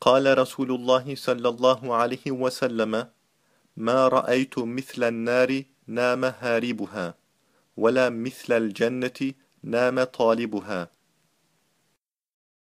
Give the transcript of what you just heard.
قال رسول الله صلى الله عليه وسلم ما رأيت مثل النار نام هاربها ولا مثل الجنة نام طالبها.